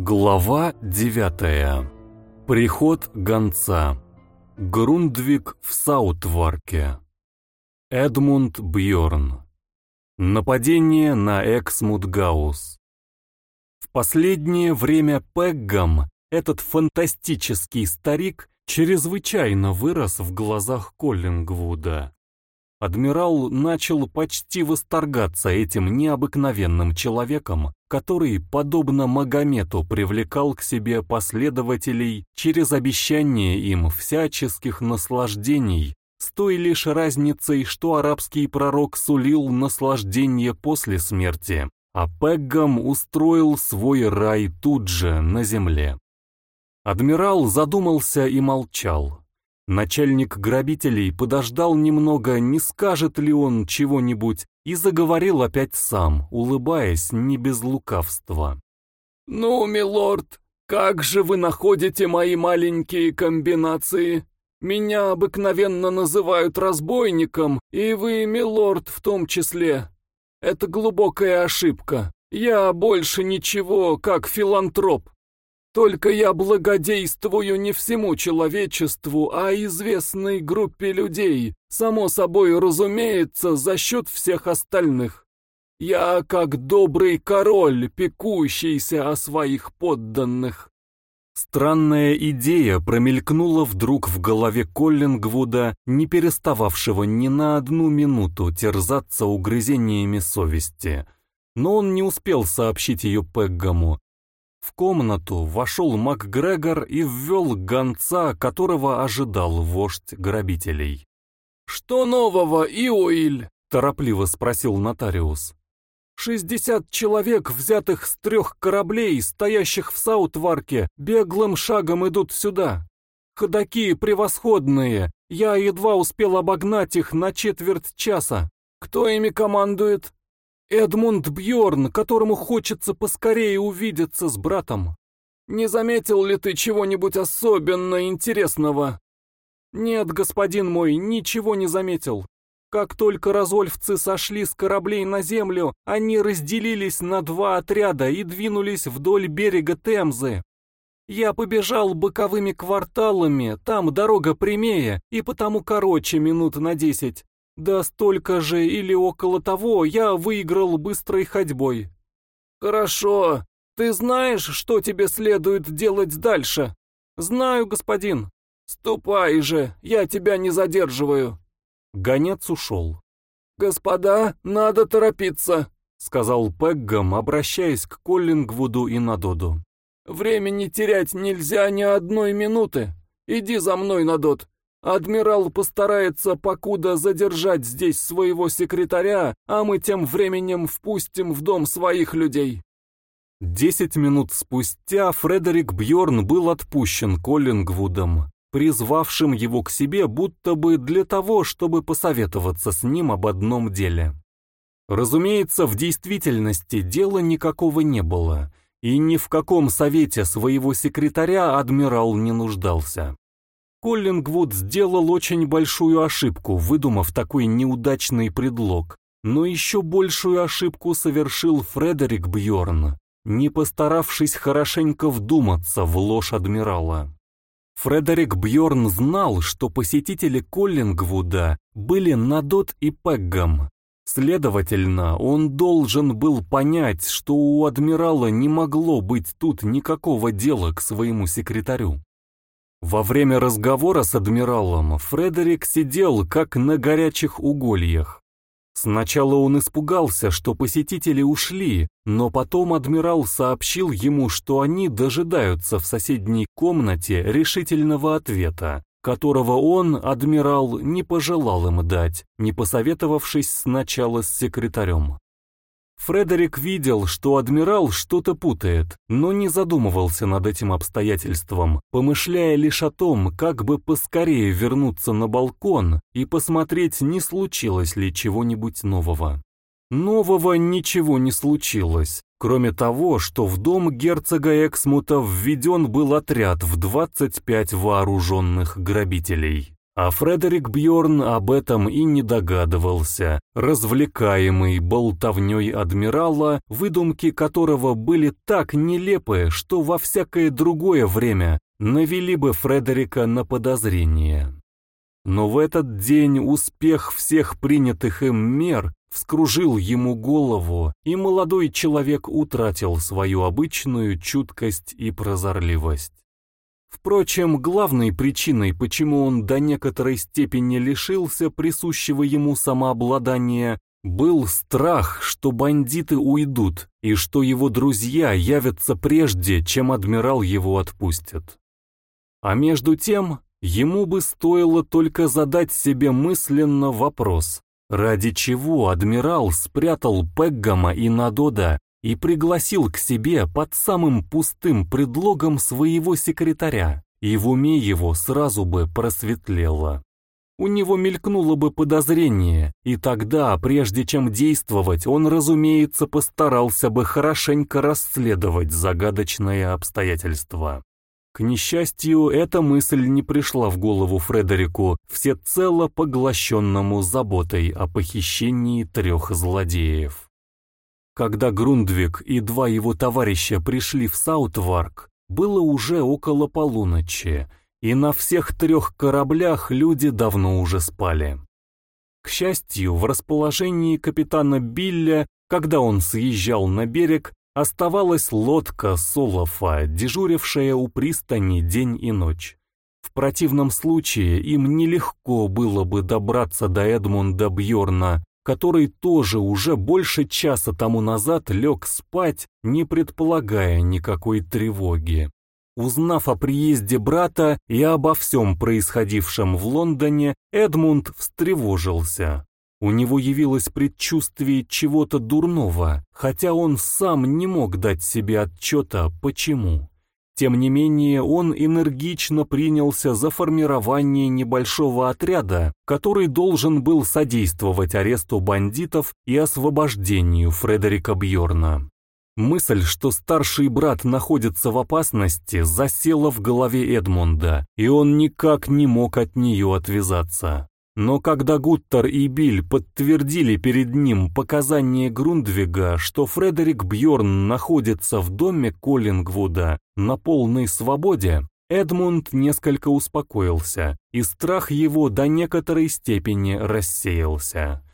Глава 9. Приход гонца. Грундвик в Саутварке. Эдмунд Бьорн. Нападение на Эксмутгаус. В последнее время Пеггам, этот фантастический старик, чрезвычайно вырос в глазах Коллингвуда. Адмирал начал почти восторгаться этим необыкновенным человеком, который, подобно Магомету, привлекал к себе последователей через обещание им всяческих наслаждений, с той лишь разницей, что арабский пророк сулил наслаждение после смерти, а Пеггам устроил свой рай тут же, на земле. Адмирал задумался и молчал. Начальник грабителей подождал немного, не скажет ли он чего-нибудь, и заговорил опять сам, улыбаясь не без лукавства. «Ну, милорд, как же вы находите мои маленькие комбинации? Меня обыкновенно называют разбойником, и вы, милорд, в том числе. Это глубокая ошибка. Я больше ничего, как филантроп. Только я благодействую не всему человечеству, а известной группе людей, само собой разумеется, за счет всех остальных. Я как добрый король, пекущийся о своих подданных. Странная идея промелькнула вдруг в голове Коллингвуда, не перестававшего ни на одну минуту терзаться угрызениями совести. Но он не успел сообщить ее Пеггаму, в комнату вошел МакГрегор и ввел гонца, которого ожидал вождь грабителей. «Что нового, Иоиль?» — торопливо спросил нотариус. «Шестьдесят человек, взятых с трех кораблей, стоящих в Саутварке, беглым шагом идут сюда. Ходаки превосходные, я едва успел обогнать их на четверть часа. Кто ими командует?» Эдмунд Бьорн, которому хочется поскорее увидеться с братом. Не заметил ли ты чего-нибудь особенно интересного? Нет, господин мой, ничего не заметил. Как только разольфцы сошли с кораблей на землю, они разделились на два отряда и двинулись вдоль берега Темзы. Я побежал боковыми кварталами, там дорога прямее и потому короче минут на десять. Да столько же или около того я выиграл быстрой ходьбой. Хорошо. Ты знаешь, что тебе следует делать дальше? Знаю, господин. Ступай же, я тебя не задерживаю. Гонец ушел. Господа, надо торопиться, сказал Пеггам, обращаясь к Коллингвуду и Надоду. Времени терять нельзя ни одной минуты. Иди за мной, Надод. Адмирал постарается покуда задержать здесь своего секретаря, а мы тем временем впустим в дом своих людей. Десять минут спустя Фредерик Бьорн был отпущен Коллингвудом, призвавшим его к себе будто бы для того, чтобы посоветоваться с ним об одном деле. Разумеется, в действительности дела никакого не было, и ни в каком совете своего секретаря адмирал не нуждался. Коллингвуд сделал очень большую ошибку, выдумав такой неудачный предлог, но еще большую ошибку совершил Фредерик Бьорн, не постаравшись хорошенько вдуматься в ложь адмирала. Фредерик Бьорн знал, что посетители Коллингвуда были Надот и Пеггам. Следовательно, он должен был понять, что у адмирала не могло быть тут никакого дела к своему секретарю. Во время разговора с адмиралом Фредерик сидел как на горячих угольях. Сначала он испугался, что посетители ушли, но потом адмирал сообщил ему, что они дожидаются в соседней комнате решительного ответа, которого он, адмирал, не пожелал им дать, не посоветовавшись сначала с секретарем. Фредерик видел, что адмирал что-то путает, но не задумывался над этим обстоятельством, помышляя лишь о том, как бы поскорее вернуться на балкон и посмотреть, не случилось ли чего-нибудь нового. Нового ничего не случилось, кроме того, что в дом герцога Эксмута введен был отряд в 25 вооруженных грабителей. А Фредерик Бьорн об этом и не догадывался, развлекаемый болтовней адмирала, выдумки которого были так нелепы, что во всякое другое время навели бы Фредерика на подозрение. Но в этот день успех всех принятых им мер вскружил ему голову, и молодой человек утратил свою обычную чуткость и прозорливость. Впрочем, главной причиной, почему он до некоторой степени лишился присущего ему самообладания, был страх, что бандиты уйдут и что его друзья явятся прежде, чем адмирал его отпустит. А между тем, ему бы стоило только задать себе мысленно вопрос, ради чего адмирал спрятал Пеггама и Надода и пригласил к себе под самым пустым предлогом своего секретаря, и в уме его сразу бы просветлело. У него мелькнуло бы подозрение, и тогда, прежде чем действовать, он, разумеется, постарался бы хорошенько расследовать загадочное обстоятельство. К несчастью, эта мысль не пришла в голову Фредерику, всецело поглощенному заботой о похищении трех злодеев. Когда Грундвик и два его товарища пришли в Саутварк, было уже около полуночи, и на всех трех кораблях люди давно уже спали. К счастью, в расположении капитана Билля, когда он съезжал на берег, оставалась лодка Солофа, дежурившая у пристани день и ночь. В противном случае им нелегко было бы добраться до Эдмунда Бьорна, который тоже уже больше часа тому назад лег спать, не предполагая никакой тревоги. Узнав о приезде брата и обо всем происходившем в Лондоне, Эдмунд встревожился. У него явилось предчувствие чего-то дурного, хотя он сам не мог дать себе отчета, почему. Тем не менее, он энергично принялся за формирование небольшого отряда, который должен был содействовать аресту бандитов и освобождению Фредерика Бьорна. Мысль, что старший брат находится в опасности, засела в голове Эдмунда, и он никак не мог от нее отвязаться. Но когда Гуттер и Биль подтвердили перед ним показания Грундвига, что Фредерик Бьорн находится в доме Коллингвуда на полной свободе, Эдмунд несколько успокоился, и страх его до некоторой степени рассеялся.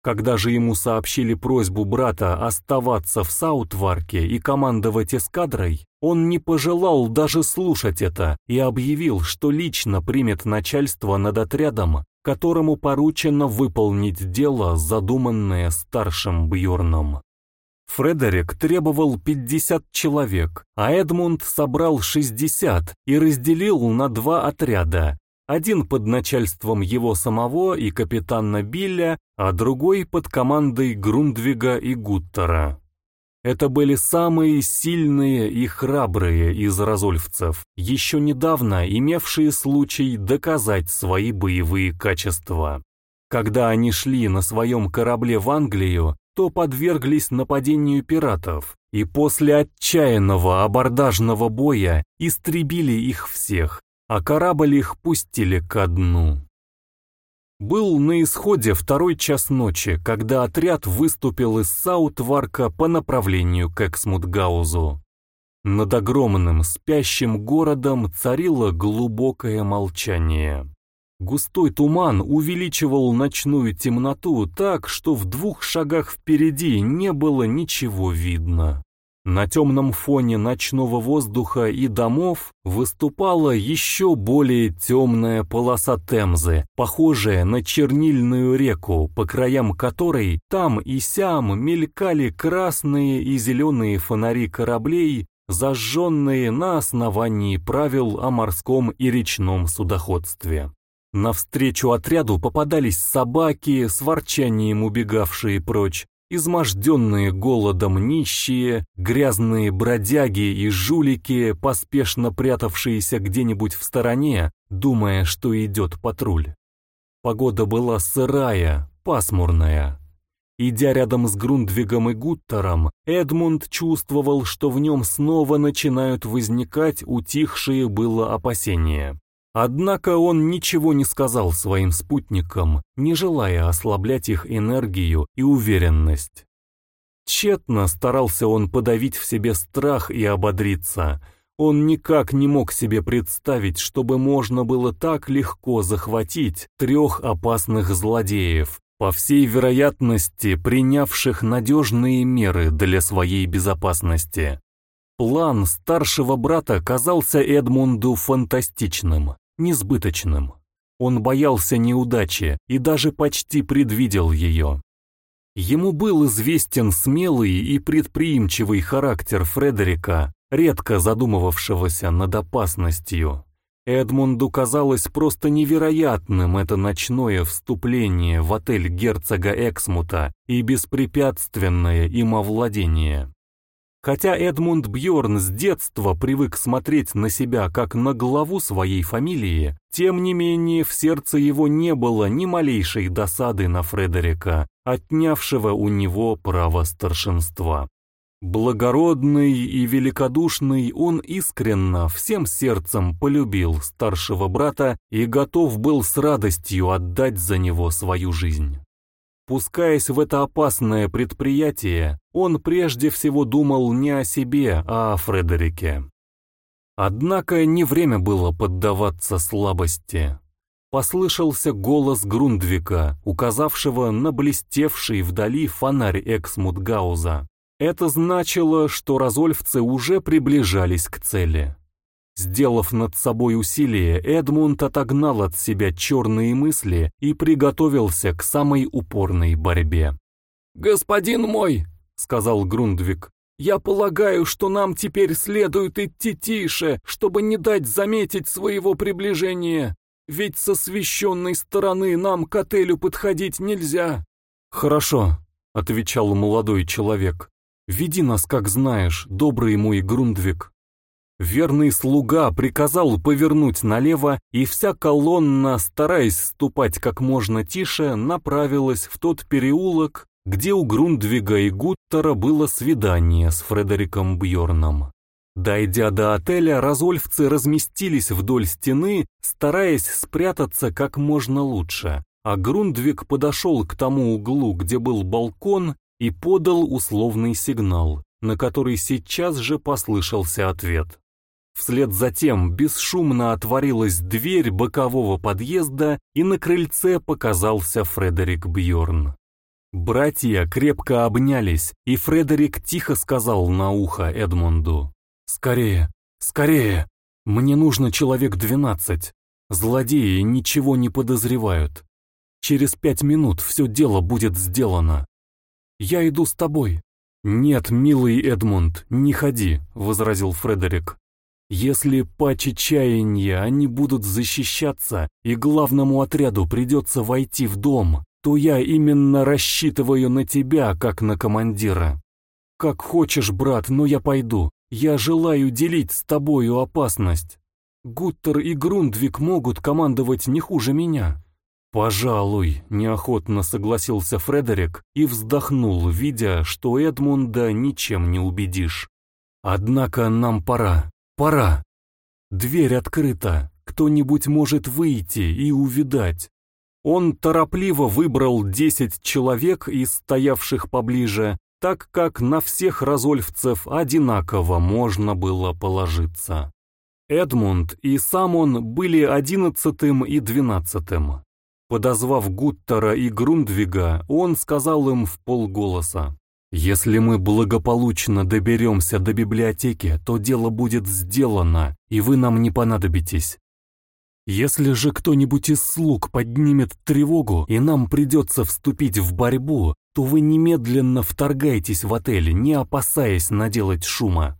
Когда же ему сообщили просьбу брата оставаться в Саутварке и командовать эскадрой, он не пожелал даже слушать это и объявил, что лично примет начальство над отрядом которому поручено выполнить дело, задуманное старшим Бьорном. Фредерик требовал 50 человек, а Эдмунд собрал 60 и разделил на два отряда. Один под начальством его самого и капитана Билля, а другой под командой Грундвига и Гуттера. Это были самые сильные и храбрые из разольфцев, еще недавно имевшие случай доказать свои боевые качества. Когда они шли на своем корабле в Англию, то подверглись нападению пиратов, и после отчаянного абордажного боя истребили их всех, а корабль их пустили ко дну. Был на исходе второй час ночи, когда отряд выступил из Саутварка по направлению к Эксмутгаузу. Над огромным спящим городом царило глубокое молчание. Густой туман увеличивал ночную темноту так, что в двух шагах впереди не было ничего видно. На темном фоне ночного воздуха и домов выступала еще более темная полоса Темзы, похожая на чернильную реку, по краям которой там и сям мелькали красные и зеленые фонари кораблей, зажженные на основании правил о морском и речном судоходстве. Навстречу отряду попадались собаки, с ворчанием убегавшие прочь, изможденные голодом нищие, грязные бродяги и жулики, поспешно прятавшиеся где-нибудь в стороне, думая, что идет патруль. Погода была сырая, пасмурная. Идя рядом с Грундвигом и Гуттером, Эдмунд чувствовал, что в нем снова начинают возникать утихшие было опасения. Однако он ничего не сказал своим спутникам, не желая ослаблять их энергию и уверенность. Тщетно старался он подавить в себе страх и ободриться. Он никак не мог себе представить, чтобы можно было так легко захватить трех опасных злодеев, по всей вероятности принявших надежные меры для своей безопасности. План старшего брата казался Эдмунду фантастичным, несбыточным. Он боялся неудачи и даже почти предвидел ее. Ему был известен смелый и предприимчивый характер Фредерика, редко задумывавшегося над опасностью. Эдмунду казалось просто невероятным это ночное вступление в отель герцога Эксмута и беспрепятственное им овладение. Хотя Эдмунд Бьорн с детства привык смотреть на себя как на главу своей фамилии, тем не менее в сердце его не было ни малейшей досады на Фредерика, отнявшего у него право старшинства. Благородный и великодушный он искренно, всем сердцем полюбил старшего брата и готов был с радостью отдать за него свою жизнь. Пускаясь в это опасное предприятие, он прежде всего думал не о себе, а о Фредерике. Однако не время было поддаваться слабости. Послышался голос Грундвика, указавшего на блестевший вдали фонарь Эксмутгауза. Это значило, что разольфцы уже приближались к цели. Сделав над собой усилие, Эдмунд отогнал от себя черные мысли и приготовился к самой упорной борьбе. «Господин мой», — сказал Грундвик, — «я полагаю, что нам теперь следует идти тише, чтобы не дать заметить своего приближения, ведь со священной стороны нам к отелю подходить нельзя». «Хорошо», — отвечал молодой человек, — «веди нас, как знаешь, добрый мой Грундвик». Верный слуга приказал повернуть налево, и вся колонна, стараясь ступать как можно тише, направилась в тот переулок, где у Грундвига и Гуттера было свидание с Фредериком Бьорном. Дойдя до отеля, разольфцы разместились вдоль стены, стараясь спрятаться как можно лучше, а Грундвиг подошел к тому углу, где был балкон, и подал условный сигнал, на который сейчас же послышался ответ. Вслед за тем бесшумно отворилась дверь бокового подъезда, и на крыльце показался Фредерик Бьорн. Братья крепко обнялись, и Фредерик тихо сказал на ухо Эдмунду. «Скорее, скорее! Мне нужно человек двенадцать. Злодеи ничего не подозревают. Через пять минут все дело будет сделано. Я иду с тобой». «Нет, милый Эдмунд, не ходи», — возразил Фредерик. Если по чаяния они будут защищаться, и главному отряду придется войти в дом, то я именно рассчитываю на тебя, как на командира. Как хочешь, брат, но я пойду. Я желаю делить с тобою опасность. Гуттер и Грундвик могут командовать не хуже меня. «Пожалуй», — неохотно согласился Фредерик и вздохнул, видя, что Эдмунда ничем не убедишь. «Однако нам пора. Пора. Дверь открыта. Кто-нибудь может выйти и увидать. Он торопливо выбрал десять человек из стоявших поближе, так как на всех разольфцев одинаково можно было положиться. Эдмунд и сам он были одиннадцатым и двенадцатым. Подозвав Гуттера и Грундвига, он сказал им в полголоса. Если мы благополучно доберемся до библиотеки, то дело будет сделано, и вы нам не понадобитесь. Если же кто-нибудь из слуг поднимет тревогу, и нам придется вступить в борьбу, то вы немедленно вторгайтесь в отель, не опасаясь наделать шума.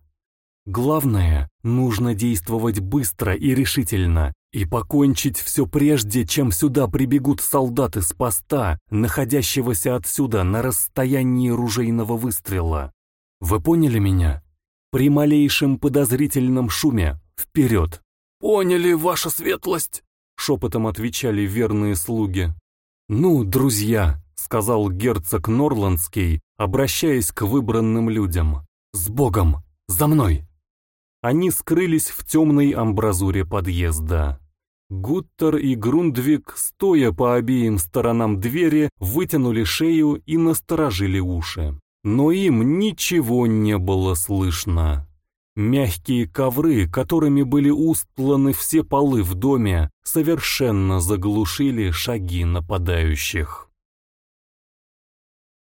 Главное, нужно действовать быстро и решительно, и покончить все прежде, чем сюда прибегут солдаты с поста, находящегося отсюда на расстоянии ружейного выстрела. Вы поняли меня? При малейшем подозрительном шуме вперед. «Поняли, ваша светлость!» — шепотом отвечали верные слуги. «Ну, друзья», — сказал герцог Норландский, обращаясь к выбранным людям, — «с Богом! За мной!» Они скрылись в темной амбразуре подъезда. Гуттер и Грундвик, стоя по обеим сторонам двери, вытянули шею и насторожили уши. Но им ничего не было слышно. Мягкие ковры, которыми были устланы все полы в доме, совершенно заглушили шаги нападающих.